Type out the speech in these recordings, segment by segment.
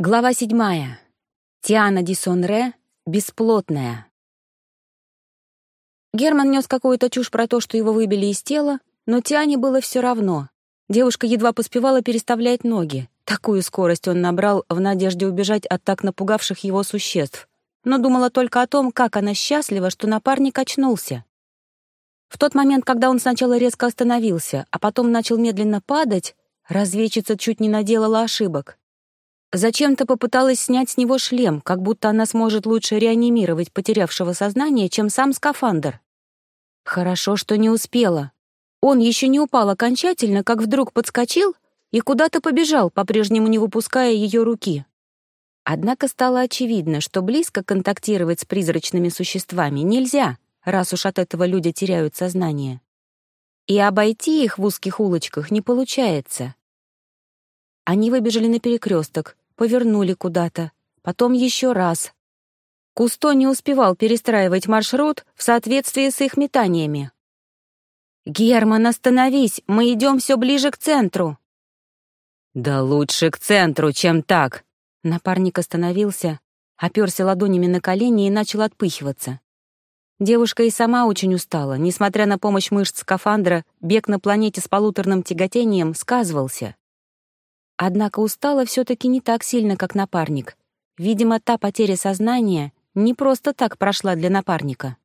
Глава седьмая. Тиана Дисонре «Бесплотная». Герман нес какую-то чушь про то, что его выбили из тела, но Тиане было все равно. Девушка едва поспевала переставлять ноги. Такую скорость он набрал в надежде убежать от так напугавших его существ. Но думала только о том, как она счастлива, что напарник очнулся. В тот момент, когда он сначала резко остановился, а потом начал медленно падать, разведчица чуть не наделала ошибок. Зачем-то попыталась снять с него шлем, как будто она сможет лучше реанимировать потерявшего сознание, чем сам скафандр. Хорошо, что не успела. Он еще не упал окончательно, как вдруг подскочил и куда-то побежал, по-прежнему не выпуская ее руки. Однако стало очевидно, что близко контактировать с призрачными существами нельзя, раз уж от этого люди теряют сознание. И обойти их в узких улочках не получается. Они выбежали на перекресток, повернули куда-то, потом еще раз. Кусто не успевал перестраивать маршрут в соответствии с их метаниями. «Герман, остановись! Мы идем все ближе к центру!» «Да лучше к центру, чем так!» Напарник остановился, оперся ладонями на колени и начал отпыхиваться. Девушка и сама очень устала. Несмотря на помощь мышц скафандра, бег на планете с полуторным тяготением сказывался. Однако устала все-таки не так сильно, как напарник. Видимо, та потеря сознания не просто так прошла для напарника.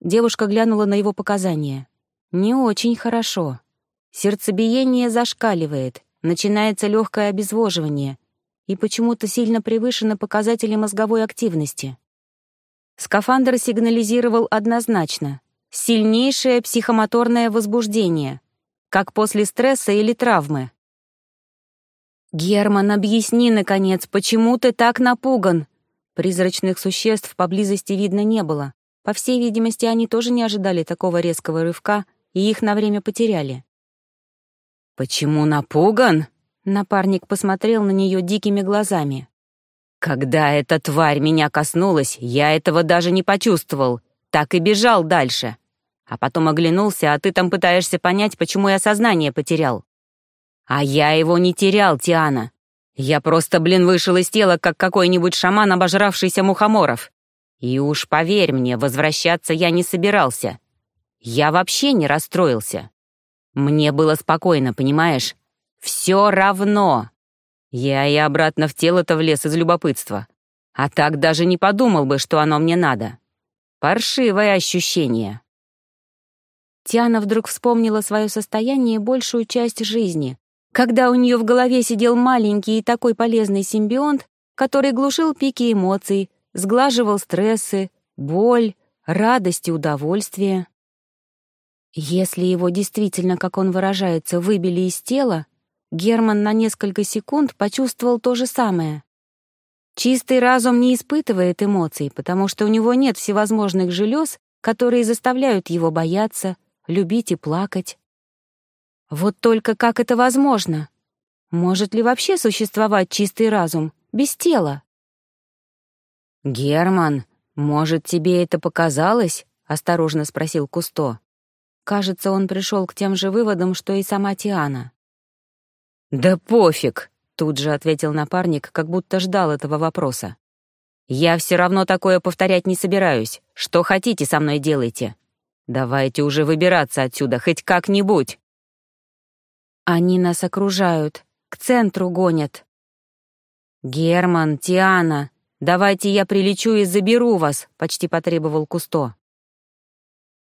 Девушка глянула на его показания. Не очень хорошо. Сердцебиение зашкаливает, начинается легкое обезвоживание и почему-то сильно превышены показатели мозговой активности. Скафандр сигнализировал однозначно. Сильнейшее психомоторное возбуждение, как после стресса или травмы. «Герман, объясни, наконец, почему ты так напуган?» Призрачных существ поблизости видно не было. По всей видимости, они тоже не ожидали такого резкого рывка и их на время потеряли. «Почему напуган?» Напарник посмотрел на нее дикими глазами. «Когда эта тварь меня коснулась, я этого даже не почувствовал. Так и бежал дальше. А потом оглянулся, а ты там пытаешься понять, почему я сознание потерял. А я его не терял, Тиана. Я просто, блин, вышел из тела, как какой-нибудь шаман, обожравшийся мухоморов. И уж поверь мне, возвращаться я не собирался. Я вообще не расстроился. Мне было спокойно, понимаешь? Все равно. Я и обратно в тело-то влез из любопытства. А так даже не подумал бы, что оно мне надо. Паршивое ощущение. Тиана вдруг вспомнила свое состояние большую часть жизни, когда у нее в голове сидел маленький и такой полезный симбионт, который глушил пики эмоций, сглаживал стрессы, боль, радость и удовольствие. Если его действительно, как он выражается, выбили из тела, Герман на несколько секунд почувствовал то же самое. Чистый разум не испытывает эмоций, потому что у него нет всевозможных желез, которые заставляют его бояться, любить и плакать. Вот только как это возможно? Может ли вообще существовать чистый разум без тела? «Герман, может, тебе это показалось?» — осторожно спросил Кусто. Кажется, он пришел к тем же выводам, что и сама Тиана. «Да пофиг!» — тут же ответил напарник, как будто ждал этого вопроса. «Я все равно такое повторять не собираюсь. Что хотите со мной делайте. Давайте уже выбираться отсюда хоть как-нибудь». Они нас окружают, к центру гонят. «Герман, Тиана, давайте я прилечу и заберу вас», — почти потребовал Кусто.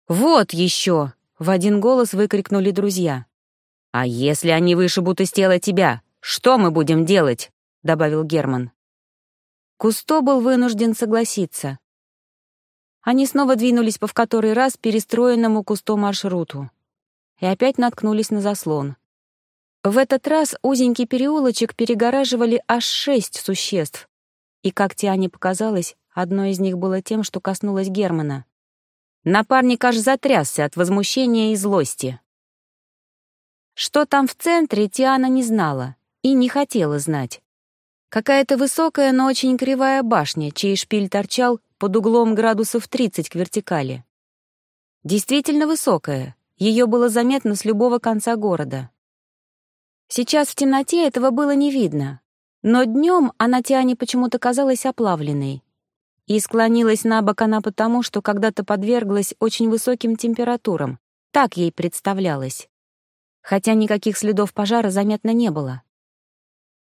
«Вот еще!» — в один голос выкрикнули друзья. «А если они вышибут из тела тебя, что мы будем делать?» — добавил Герман. Кусто был вынужден согласиться. Они снова двинулись по в который раз перестроенному Кусто маршруту и опять наткнулись на заслон. В этот раз узенький переулочек перегораживали аж шесть существ. И, как Тиане показалось, одно из них было тем, что коснулось Германа. Напарник аж затрясся от возмущения и злости. Что там в центре, Тиана не знала и не хотела знать. Какая-то высокая, но очень кривая башня, чей шпиль торчал под углом градусов 30 к вертикали. Действительно высокая, ее было заметно с любого конца города. Сейчас в темноте этого было не видно. Но днем она Тиане почему-то казалась оплавленной. И склонилась на бок она потому, что когда-то подверглась очень высоким температурам. Так ей представлялось. Хотя никаких следов пожара заметно не было.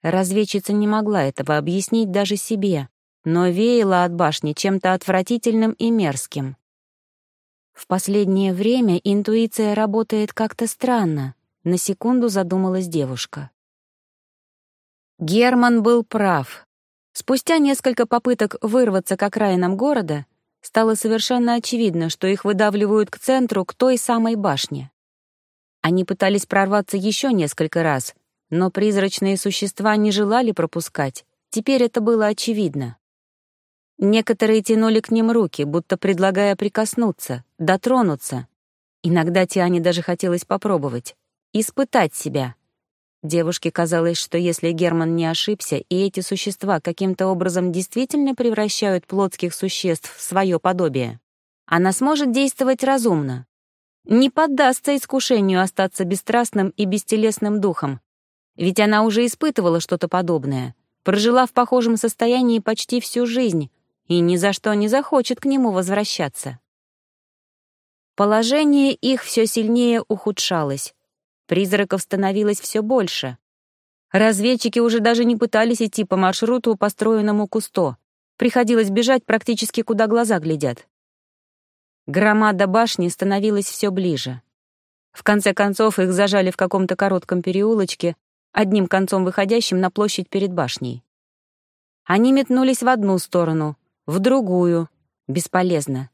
Разведчица не могла этого объяснить даже себе, но веяла от башни чем-то отвратительным и мерзким. В последнее время интуиция работает как-то странно, на секунду задумалась девушка. Герман был прав. Спустя несколько попыток вырваться к окраинам города, стало совершенно очевидно, что их выдавливают к центру, к той самой башне. Они пытались прорваться еще несколько раз, но призрачные существа не желали пропускать, теперь это было очевидно. Некоторые тянули к ним руки, будто предлагая прикоснуться, дотронуться. Иногда Тиане даже хотелось попробовать, испытать себя. Девушке казалось, что если Герман не ошибся, и эти существа каким-то образом действительно превращают плотских существ в свое подобие, она сможет действовать разумно. Не поддастся искушению остаться бесстрастным и бестелесным духом. Ведь она уже испытывала что-то подобное, прожила в похожем состоянии почти всю жизнь, и ни за что не захочет к нему возвращаться. Положение их все сильнее ухудшалось. Призраков становилось все больше. Разведчики уже даже не пытались идти по маршруту, построенному Кусто. Приходилось бежать практически куда глаза глядят. Громада башни становилась все ближе. В конце концов их зажали в каком-то коротком переулочке, одним концом выходящим на площадь перед башней. Они метнулись в одну сторону, в другую. Бесполезно.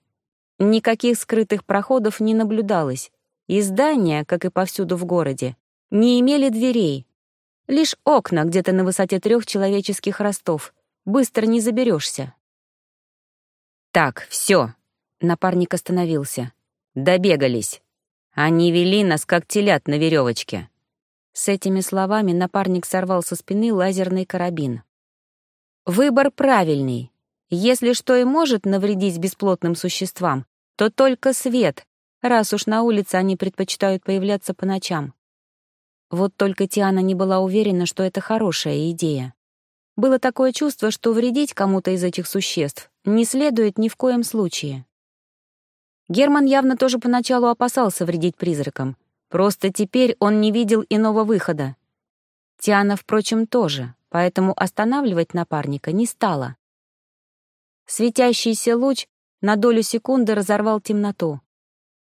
Никаких скрытых проходов не наблюдалось, и здания, как и повсюду в городе, не имели дверей. Лишь окна где-то на высоте трех человеческих ростов. Быстро не заберешься. «Так, все. напарник остановился. «Добегались. Они вели нас, как телят на веревочке». С этими словами напарник сорвал со спины лазерный карабин. Выбор правильный. Если что и может навредить бесплотным существам, то только свет, раз уж на улице они предпочитают появляться по ночам. Вот только Тиана не была уверена, что это хорошая идея. Было такое чувство, что вредить кому-то из этих существ не следует ни в коем случае. Герман явно тоже поначалу опасался вредить призракам. Просто теперь он не видел иного выхода. Тиана, впрочем, тоже, поэтому останавливать напарника не стала. Светящийся луч на долю секунды разорвал темноту.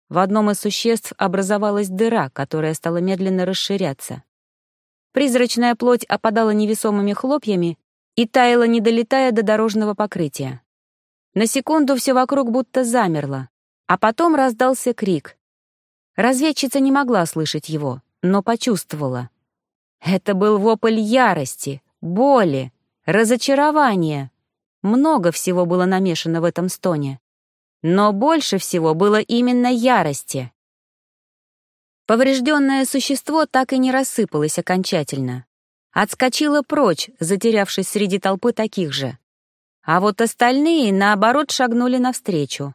В одном из существ образовалась дыра, которая стала медленно расширяться. Призрачная плоть опадала невесомыми хлопьями и таяла, не долетая до дорожного покрытия. На секунду все вокруг будто замерло, а потом раздался крик. Разведчица не могла слышать его, но почувствовала. Это был вопль ярости, боли, разочарования. Много всего было намешано в этом стоне. Но больше всего было именно ярости. Поврежденное существо так и не рассыпалось окончательно. Отскочило прочь, затерявшись среди толпы таких же. А вот остальные, наоборот, шагнули навстречу.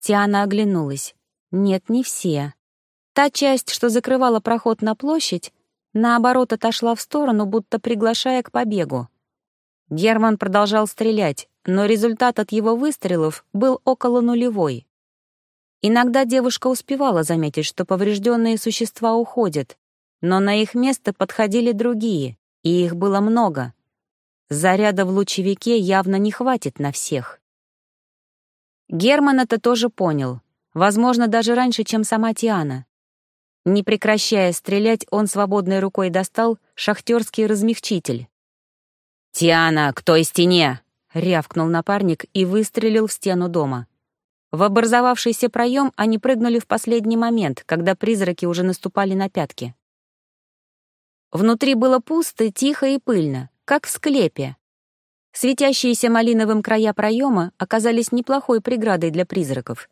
Тиана оглянулась. Нет, не все. Та часть, что закрывала проход на площадь, наоборот, отошла в сторону, будто приглашая к побегу. Герман продолжал стрелять, но результат от его выстрелов был около нулевой. Иногда девушка успевала заметить, что поврежденные существа уходят, но на их место подходили другие, и их было много. Заряда в лучевике явно не хватит на всех. Герман это тоже понял, возможно, даже раньше, чем сама Тиана. Не прекращая стрелять, он свободной рукой достал шахтерский размягчитель. «Тиана, к той стене!» — рявкнул напарник и выстрелил в стену дома. В образовавшийся проем они прыгнули в последний момент, когда призраки уже наступали на пятки. Внутри было пусто, тихо и пыльно, как в склепе. Светящиеся малиновым края проема оказались неплохой преградой для призраков.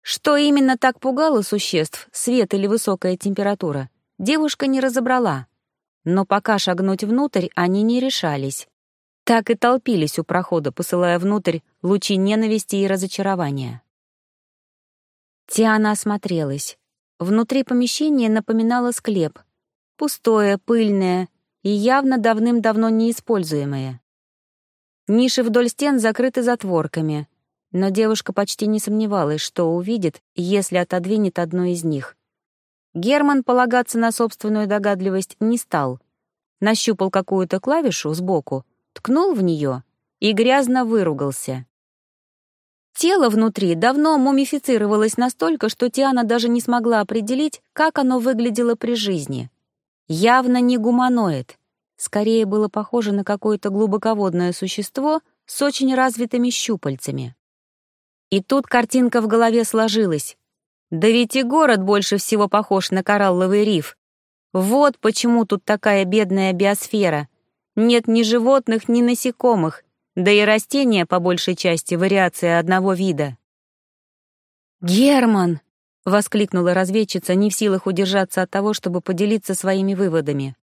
Что именно так пугало существ, свет или высокая температура, девушка не разобрала. Но пока шагнуть внутрь они не решались. Так и толпились у прохода, посылая внутрь лучи ненависти и разочарования. Тиана осмотрелась. Внутри помещения напоминало склеп. Пустое, пыльное. и явно давным-давно неиспользуемые. Ниши вдоль стен закрыты затворками, но девушка почти не сомневалась, что увидит, если отодвинет одну из них. Герман полагаться на собственную догадливость не стал. Нащупал какую-то клавишу сбоку, ткнул в нее и грязно выругался. Тело внутри давно мумифицировалось настолько, что Тиана даже не смогла определить, как оно выглядело при жизни. Явно не гуманоид. Скорее было похоже на какое-то глубоководное существо с очень развитыми щупальцами. И тут картинка в голове сложилась. Да ведь и город больше всего похож на коралловый риф. Вот почему тут такая бедная биосфера. Нет ни животных, ни насекомых, да и растения по большей части вариация одного вида. «Герман!» — воскликнула разведчица, не в силах удержаться от того, чтобы поделиться своими выводами.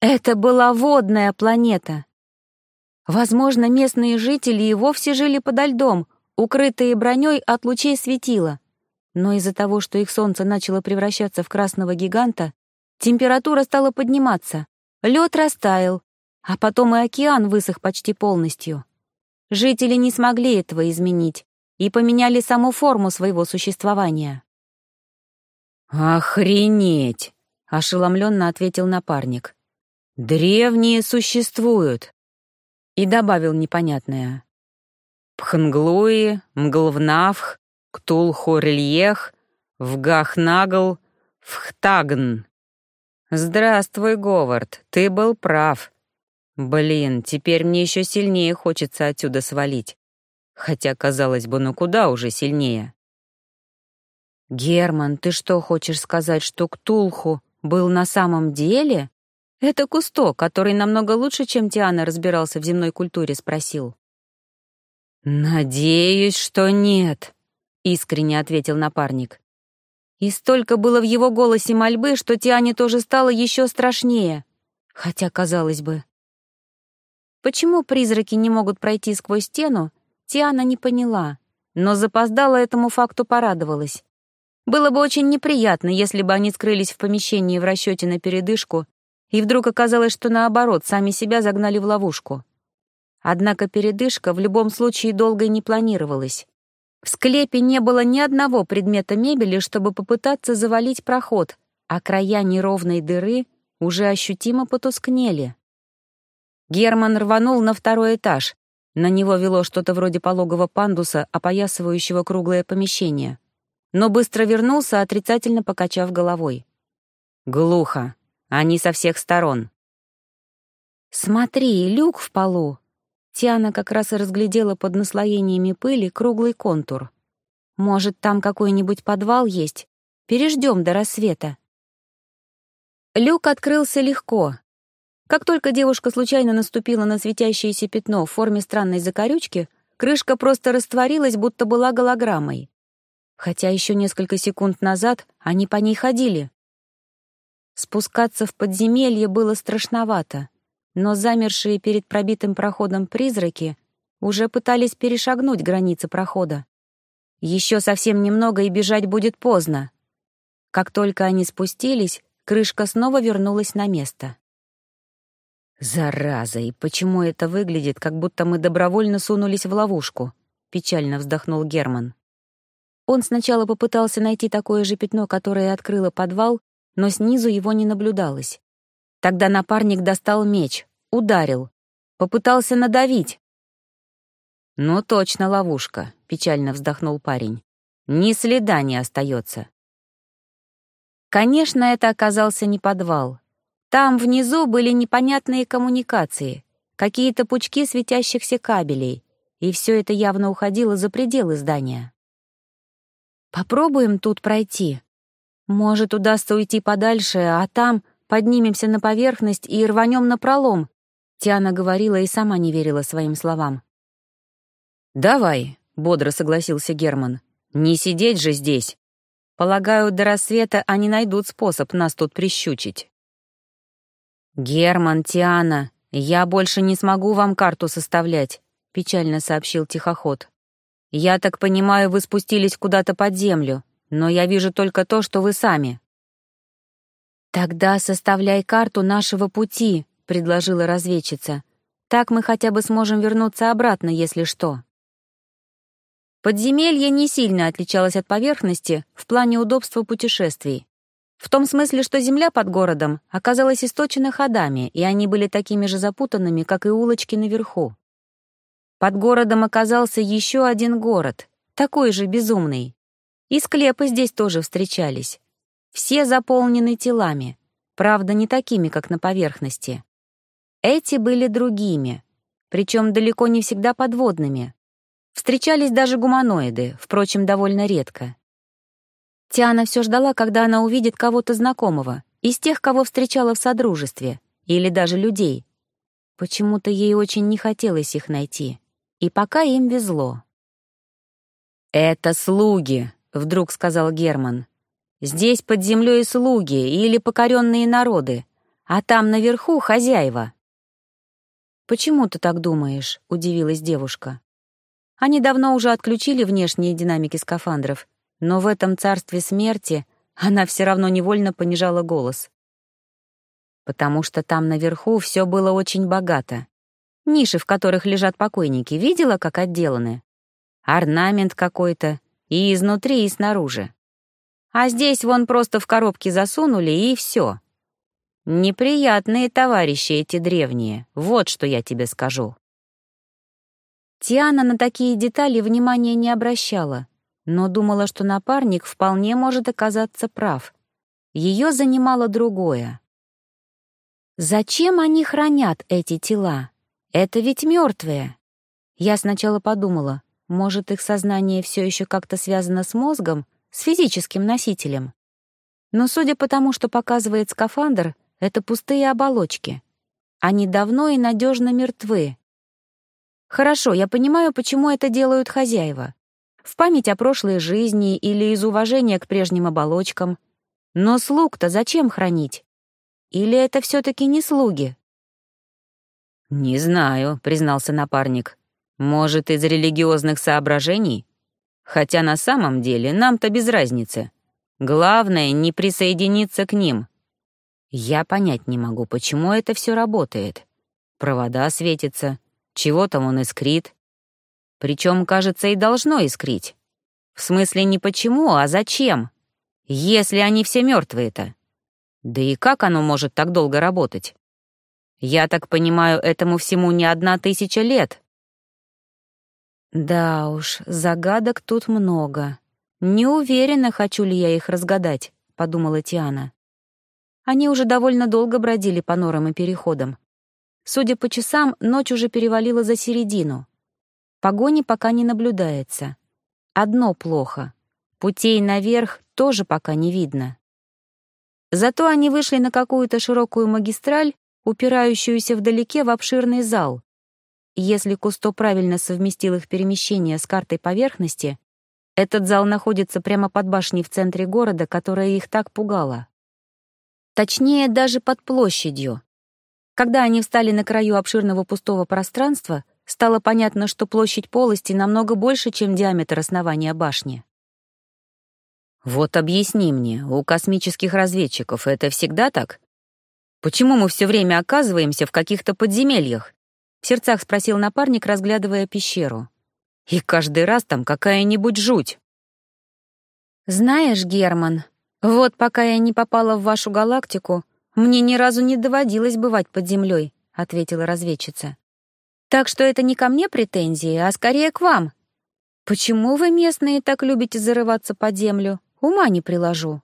«Это была водная планета!» Возможно, местные жители и вовсе жили подо льдом, укрытые броней от лучей светила. Но из-за того, что их солнце начало превращаться в красного гиганта, температура стала подниматься, лед растаял, а потом и океан высох почти полностью. Жители не смогли этого изменить и поменяли саму форму своего существования. «Охренеть!» — ошеломленно ответил напарник. «Древние существуют!» И добавил непонятное. Пхнглуи, Мглвнавх, Ктулхурльех, Вгахнагл, Вхтагн. Здравствуй, Говард, ты был прав. Блин, теперь мне еще сильнее хочется отсюда свалить. Хотя, казалось бы, ну куда уже сильнее? «Герман, ты что, хочешь сказать, что Ктулху был на самом деле?» «Это Кусто, который намного лучше, чем Тиана разбирался в земной культуре», спросил. «Надеюсь, что нет», — искренне ответил напарник. И столько было в его голосе мольбы, что Тиане тоже стало еще страшнее. Хотя, казалось бы... Почему призраки не могут пройти сквозь стену, Тиана не поняла, но запоздала этому факту порадовалась. Было бы очень неприятно, если бы они скрылись в помещении в расчете на передышку, и вдруг оказалось, что наоборот, сами себя загнали в ловушку. Однако передышка в любом случае долго не планировалась. В склепе не было ни одного предмета мебели, чтобы попытаться завалить проход, а края неровной дыры уже ощутимо потускнели. Герман рванул на второй этаж. На него вело что-то вроде пологого пандуса, опоясывающего круглое помещение но быстро вернулся, отрицательно покачав головой. «Глухо. Они со всех сторон». «Смотри, люк в полу!» Тиана как раз и разглядела под наслоениями пыли круглый контур. «Может, там какой-нибудь подвал есть? Переждем до рассвета». Люк открылся легко. Как только девушка случайно наступила на светящееся пятно в форме странной закорючки, крышка просто растворилась, будто была голограммой хотя еще несколько секунд назад они по ней ходили. Спускаться в подземелье было страшновато, но замершие перед пробитым проходом призраки уже пытались перешагнуть границы прохода. Еще совсем немного, и бежать будет поздно. Как только они спустились, крышка снова вернулась на место. «Зараза, и почему это выглядит, как будто мы добровольно сунулись в ловушку?» — печально вздохнул Герман. Он сначала попытался найти такое же пятно, которое открыло подвал, но снизу его не наблюдалось. Тогда напарник достал меч, ударил, попытался надавить. «Ну точно ловушка», — печально вздохнул парень. «Ни следа не остается». Конечно, это оказался не подвал. Там внизу были непонятные коммуникации, какие-то пучки светящихся кабелей, и все это явно уходило за пределы здания. Попробуем тут пройти. Может, удастся уйти подальше, а там поднимемся на поверхность и рванем на пролом. Тиана говорила и сама не верила своим словам. «Давай», — бодро согласился Герман. «Не сидеть же здесь. Полагаю, до рассвета они найдут способ нас тут прищучить». «Герман, Тиана, я больше не смогу вам карту составлять», — печально сообщил тихоход. «Я так понимаю, вы спустились куда-то под землю, но я вижу только то, что вы сами». «Тогда составляй карту нашего пути», — предложила разведчица. «Так мы хотя бы сможем вернуться обратно, если что». Подземелье не сильно отличалось от поверхности в плане удобства путешествий. В том смысле, что земля под городом оказалась источена ходами, и они были такими же запутанными, как и улочки наверху. Под городом оказался еще один город, такой же безумный. И склепы здесь тоже встречались. Все заполнены телами, правда, не такими, как на поверхности. Эти были другими, причем далеко не всегда подводными. Встречались даже гуманоиды, впрочем, довольно редко. Тиана все ждала, когда она увидит кого-то знакомого, из тех, кого встречала в Содружестве, или даже людей. Почему-то ей очень не хотелось их найти. И пока им везло. «Это слуги», — вдруг сказал Герман. «Здесь под землей слуги или покоренные народы, а там наверху хозяева». «Почему ты так думаешь?» — удивилась девушка. Они давно уже отключили внешние динамики скафандров, но в этом царстве смерти она все равно невольно понижала голос. Потому что там наверху все было очень богато. Ниши, в которых лежат покойники, видела, как отделаны? Орнамент какой-то, и изнутри, и снаружи. А здесь вон просто в коробке засунули, и все. Неприятные товарищи эти древние, вот что я тебе скажу. Тиана на такие детали внимания не обращала, но думала, что напарник вполне может оказаться прав. Ее занимало другое. Зачем они хранят эти тела? Это ведь мертвые. Я сначала подумала, может, их сознание все еще как-то связано с мозгом, с физическим носителем. Но судя по тому, что показывает скафандр, это пустые оболочки. Они давно и надежно мертвы. Хорошо, я понимаю, почему это делают хозяева. В память о прошлой жизни или из уважения к прежним оболочкам. Но слуг-то зачем хранить? Или это все-таки не слуги? «Не знаю», — признался напарник. «Может, из религиозных соображений? Хотя на самом деле нам-то без разницы. Главное — не присоединиться к ним. Я понять не могу, почему это все работает. Провода светятся, чего там он искрит. Причем, кажется, и должно искрить. В смысле не почему, а зачем? Если они все мертвые-то. Да и как оно может так долго работать? Я так понимаю, этому всему не одна тысяча лет. Да уж, загадок тут много. Не уверена, хочу ли я их разгадать, подумала Тиана. Они уже довольно долго бродили по норам и переходам. Судя по часам, ночь уже перевалила за середину. Погони пока не наблюдается. Одно плохо. Путей наверх тоже пока не видно. Зато они вышли на какую-то широкую магистраль упирающуюся вдалеке в обширный зал. Если Кусто правильно совместил их перемещение с картой поверхности, этот зал находится прямо под башней в центре города, которая их так пугала. Точнее, даже под площадью. Когда они встали на краю обширного пустого пространства, стало понятно, что площадь полости намного больше, чем диаметр основания башни. «Вот объясни мне, у космических разведчиков это всегда так?» Почему мы все время оказываемся в каких-то подземельях?» В сердцах спросил напарник, разглядывая пещеру. «И каждый раз там какая-нибудь жуть». «Знаешь, Герман, вот пока я не попала в вашу галактику, мне ни разу не доводилось бывать под землей», — ответила разведчица. «Так что это не ко мне претензии, а скорее к вам. Почему вы, местные, так любите зарываться под землю? Ума не приложу».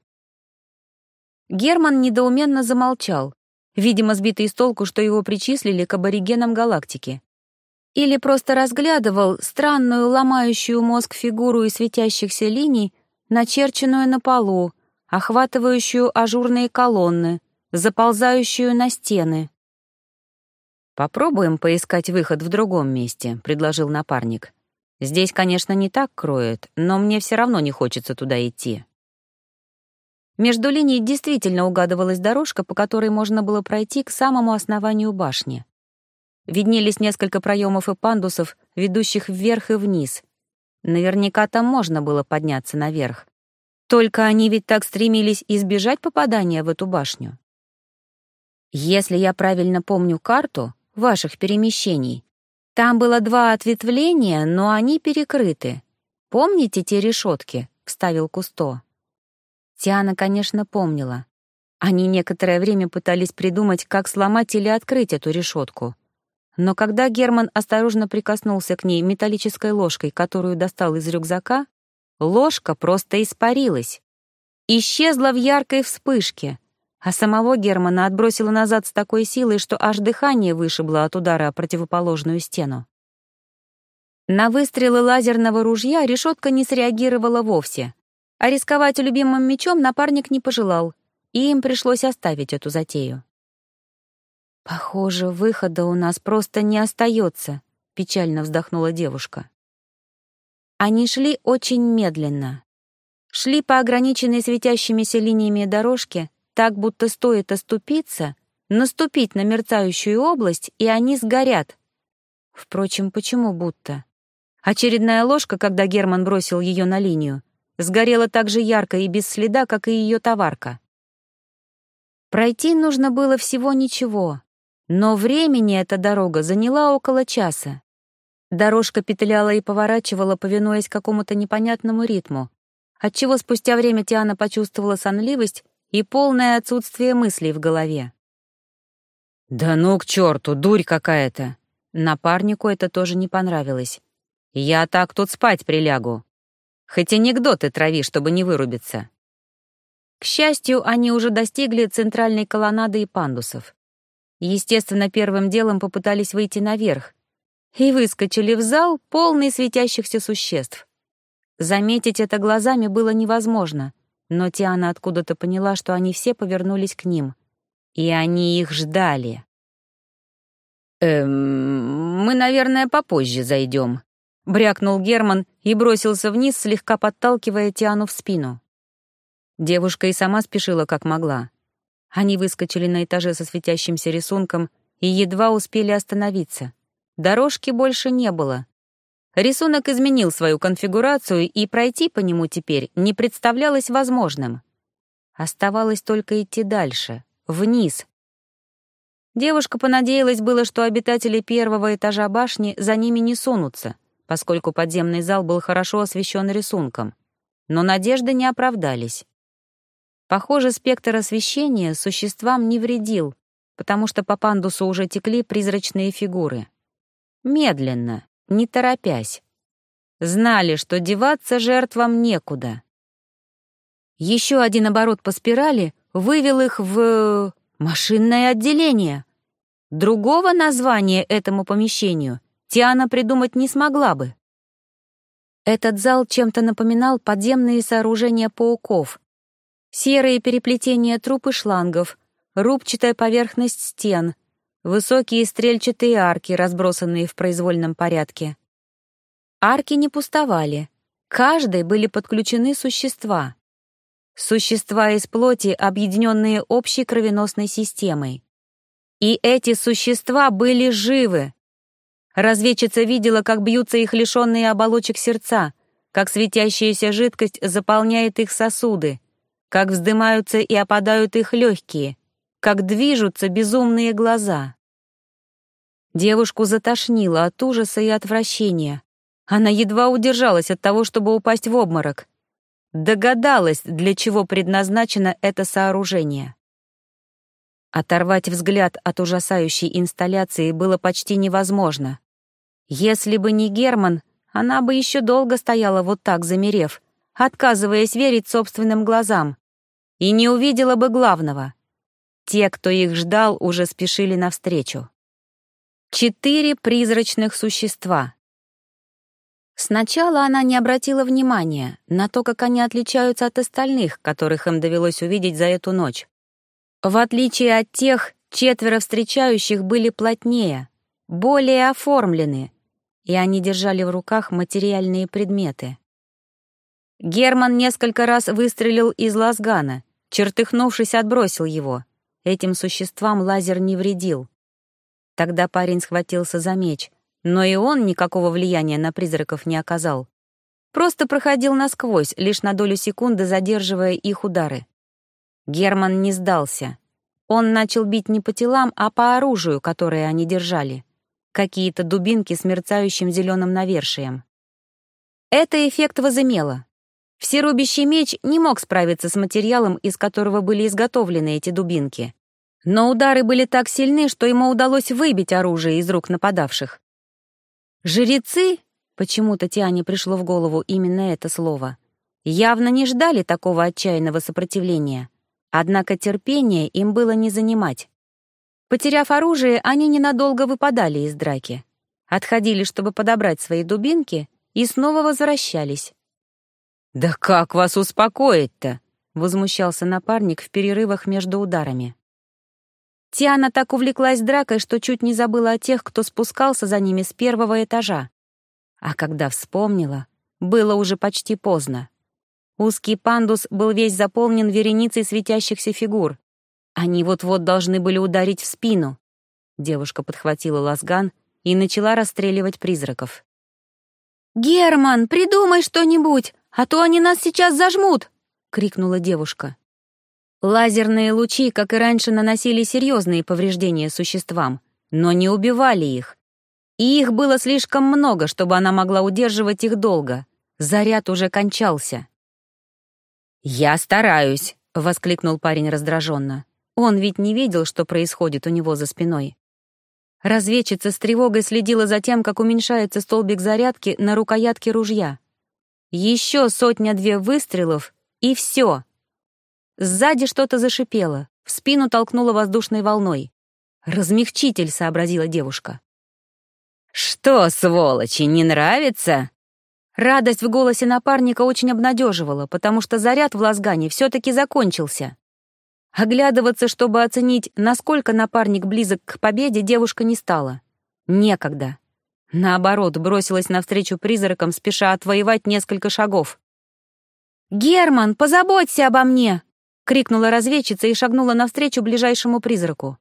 Герман недоуменно замолчал, видимо, сбитый с толку, что его причислили к аборигенам галактики. Или просто разглядывал странную ломающую мозг фигуру из светящихся линий, начерченную на полу, охватывающую ажурные колонны, заползающую на стены. «Попробуем поискать выход в другом месте», — предложил напарник. «Здесь, конечно, не так кроет, но мне все равно не хочется туда идти». Между линий действительно угадывалась дорожка, по которой можно было пройти к самому основанию башни. Виднелись несколько проемов и пандусов, ведущих вверх и вниз. Наверняка там можно было подняться наверх. Только они ведь так стремились избежать попадания в эту башню. Если я правильно помню карту ваших перемещений, там было два ответвления, но они перекрыты. Помните те решетки?» — вставил Кусто. Тиана, конечно, помнила. Они некоторое время пытались придумать, как сломать или открыть эту решетку. Но когда Герман осторожно прикоснулся к ней металлической ложкой, которую достал из рюкзака, ложка просто испарилась. Исчезла в яркой вспышке, а самого Германа отбросило назад с такой силой, что аж дыхание вышибло от удара о противоположную стену. На выстрелы лазерного ружья решетка не среагировала вовсе, а рисковать любимым мечом напарник не пожелал, и им пришлось оставить эту затею. «Похоже, выхода у нас просто не остается», — печально вздохнула девушка. Они шли очень медленно. Шли по ограниченной светящимися линиями дорожке, так будто стоит оступиться, наступить на мерцающую область, и они сгорят. Впрочем, почему будто? Очередная ложка, когда Герман бросил ее на линию, сгорела так же ярко и без следа, как и ее товарка. Пройти нужно было всего ничего, но времени эта дорога заняла около часа. Дорожка петляла и поворачивала, повинуясь какому-то непонятному ритму, отчего спустя время Тиана почувствовала сонливость и полное отсутствие мыслей в голове. «Да ну к черту, дурь какая-то!» Напарнику это тоже не понравилось. «Я так тут спать прилягу. Хоть анекдоты трави, чтобы не вырубиться». К счастью, они уже достигли центральной колоннады и пандусов. Естественно, первым делом попытались выйти наверх и выскочили в зал, полный светящихся существ. Заметить это глазами было невозможно, но Тиана откуда-то поняла, что они все повернулись к ним. И они их ждали. «Эм, мы, наверное, попозже зайдем», — брякнул Герман и бросился вниз, слегка подталкивая Тиану в спину. Девушка и сама спешила, как могла. Они выскочили на этаже со светящимся рисунком и едва успели остановиться. Дорожки больше не было, Рисунок изменил свою конфигурацию, и пройти по нему теперь не представлялось возможным. Оставалось только идти дальше, вниз. Девушка понадеялась было, что обитатели первого этажа башни за ними не сунутся, поскольку подземный зал был хорошо освещен рисунком. Но надежды не оправдались. Похоже, спектр освещения существам не вредил, потому что по пандусу уже текли призрачные фигуры. Медленно, не торопясь. Знали, что деваться жертвам некуда. Еще один оборот по спирали вывел их в... машинное отделение. Другого названия этому помещению Тиана придумать не смогла бы. Этот зал чем-то напоминал подземные сооружения пауков. Серые переплетения труб и шлангов, рубчатая поверхность стен — Высокие стрельчатые арки, разбросанные в произвольном порядке. Арки не пустовали. Каждой были подключены существа. Существа из плоти, объединенные общей кровеносной системой. И эти существа были живы. Разведчица видела, как бьются их лишенные оболочек сердца, как светящаяся жидкость заполняет их сосуды, как вздымаются и опадают их легкие, как движутся безумные глаза. Девушку затошнило от ужаса и отвращения. Она едва удержалась от того, чтобы упасть в обморок. Догадалась, для чего предназначено это сооружение. Оторвать взгляд от ужасающей инсталляции было почти невозможно. Если бы не Герман, она бы еще долго стояла вот так, замерев, отказываясь верить собственным глазам, и не увидела бы главного. Те, кто их ждал, уже спешили навстречу. Четыре призрачных существа. Сначала она не обратила внимания на то, как они отличаются от остальных, которых им довелось увидеть за эту ночь. В отличие от тех, четверо встречающих были плотнее, более оформлены, и они держали в руках материальные предметы. Герман несколько раз выстрелил из лазгана, чертыхнувшись, отбросил его. Этим существам лазер не вредил. Тогда парень схватился за меч, но и он никакого влияния на призраков не оказал. Просто проходил насквозь, лишь на долю секунды задерживая их удары. Герман не сдался. Он начал бить не по телам, а по оружию, которое они держали. Какие-то дубинки с мерцающим зеленым навершием. Это эффект возымело. Всерубящий меч не мог справиться с материалом, из которого были изготовлены эти дубинки. Но удары были так сильны, что ему удалось выбить оружие из рук нападавших. Жрецы, почему-то Тиане пришло в голову именно это слово, явно не ждали такого отчаянного сопротивления. Однако терпение им было не занимать. Потеряв оружие, они ненадолго выпадали из драки. Отходили, чтобы подобрать свои дубинки, и снова возвращались. «Да как вас успокоить-то?» — возмущался напарник в перерывах между ударами. Тиана так увлеклась дракой, что чуть не забыла о тех, кто спускался за ними с первого этажа. А когда вспомнила, было уже почти поздно. Узкий пандус был весь заполнен вереницей светящихся фигур. Они вот-вот должны были ударить в спину. Девушка подхватила лазган и начала расстреливать призраков. «Герман, придумай что-нибудь, а то они нас сейчас зажмут!» — крикнула девушка. Лазерные лучи, как и раньше, наносили серьезные повреждения существам, но не убивали их. И их было слишком много, чтобы она могла удерживать их долго. Заряд уже кончался. «Я стараюсь», — воскликнул парень раздраженно. Он ведь не видел, что происходит у него за спиной. Разведчица с тревогой следила за тем, как уменьшается столбик зарядки на рукоятке ружья. Еще сотня-две выстрелов, и все. Сзади что-то зашипело, в спину толкнуло воздушной волной. «Размягчитель», — сообразила девушка. «Что, сволочи, не нравится?» Радость в голосе напарника очень обнадеживала, потому что заряд в лазгане все-таки закончился. Оглядываться, чтобы оценить, насколько напарник близок к победе, девушка не стала. Некогда. Наоборот, бросилась навстречу призракам, спеша отвоевать несколько шагов. «Герман, позаботься обо мне!» — крикнула разведчица и шагнула навстречу ближайшему призраку.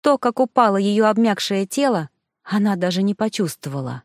То, как упало ее обмякшее тело, она даже не почувствовала.